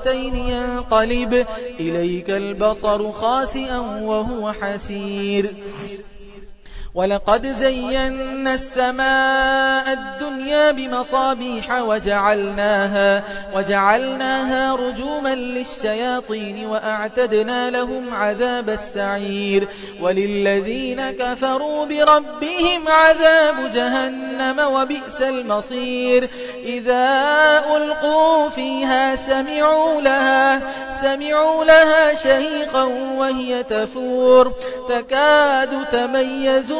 مرتين ينقلب إليك البصر خاسئا وهو حسير. ولقد زينا السماء الدنيا بمصابيح وجعلناها, وجعلناها رجوما للشياطين وأعتدنا لهم عذاب السعير وللذين كفروا بربهم عذاب جهنم وبئس المصير إذا ألقوا فيها سمعوا لها, سمعوا لها شهيقا وهي تفور تكاد تميز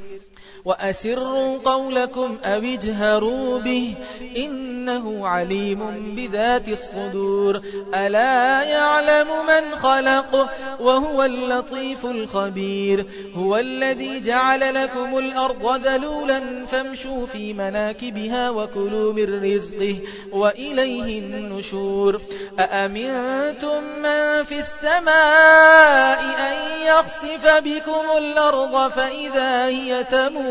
وأسروا قولكم أو اجهروا به إنه عليم بذات الصدور. ألا يعلم من خلق وهو اللطيف الخبير. هو الذي جعل لكم الأرض ذلولا فامشوا في مناكبها وكلوا من رزقه وإليه النشور. أأمنتم من في السماء أن يخسف بكم الأرض فإذا هي تمور؟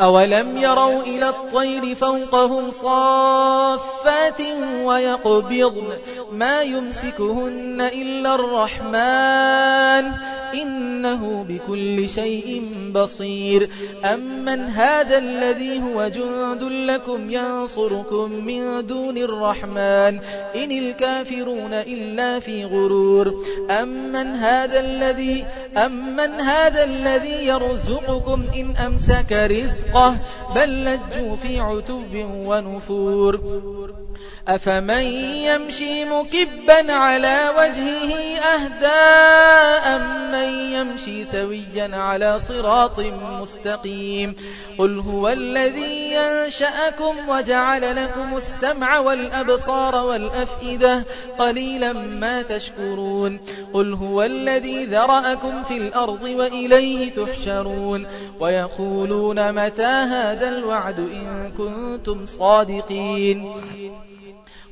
أولم يروا إلى الطير فوقهم صافات ويقبضن ما يمسكهن إلا الرحمن إنه بكل شيء بصير. أمن هذا الذي هو جند لكم ينصركم من دون الرحمن إن الكافرون إلا في غرور. أمن هذا الذي أمن هذا الذي يرزقكم إن أمسك رزقه بل لجوا في عتب ونفور. أفمن يمشي مكبا على وجهه أهداء من يمشي سويا على صراط مستقيم قل هو الذي ينشأكم وجعل لكم السمع والأبصار والأفئدة قليلا ما تشكرون قل هو الذي ذرأكم في الأرض وإليه تحشرون ويقولون متى هذا الوعد إن كنتم صادقين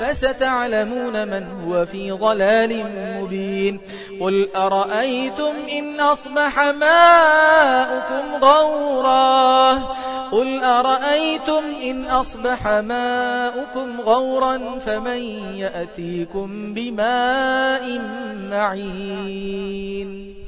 فستعلمون من هو في ضلال مبين. قل أرأيتم إن أصبح ماؤكم غورا؟ قل أرأيتم إن أصبح ماؤكم غورا فمن يأتيكم بماء معين؟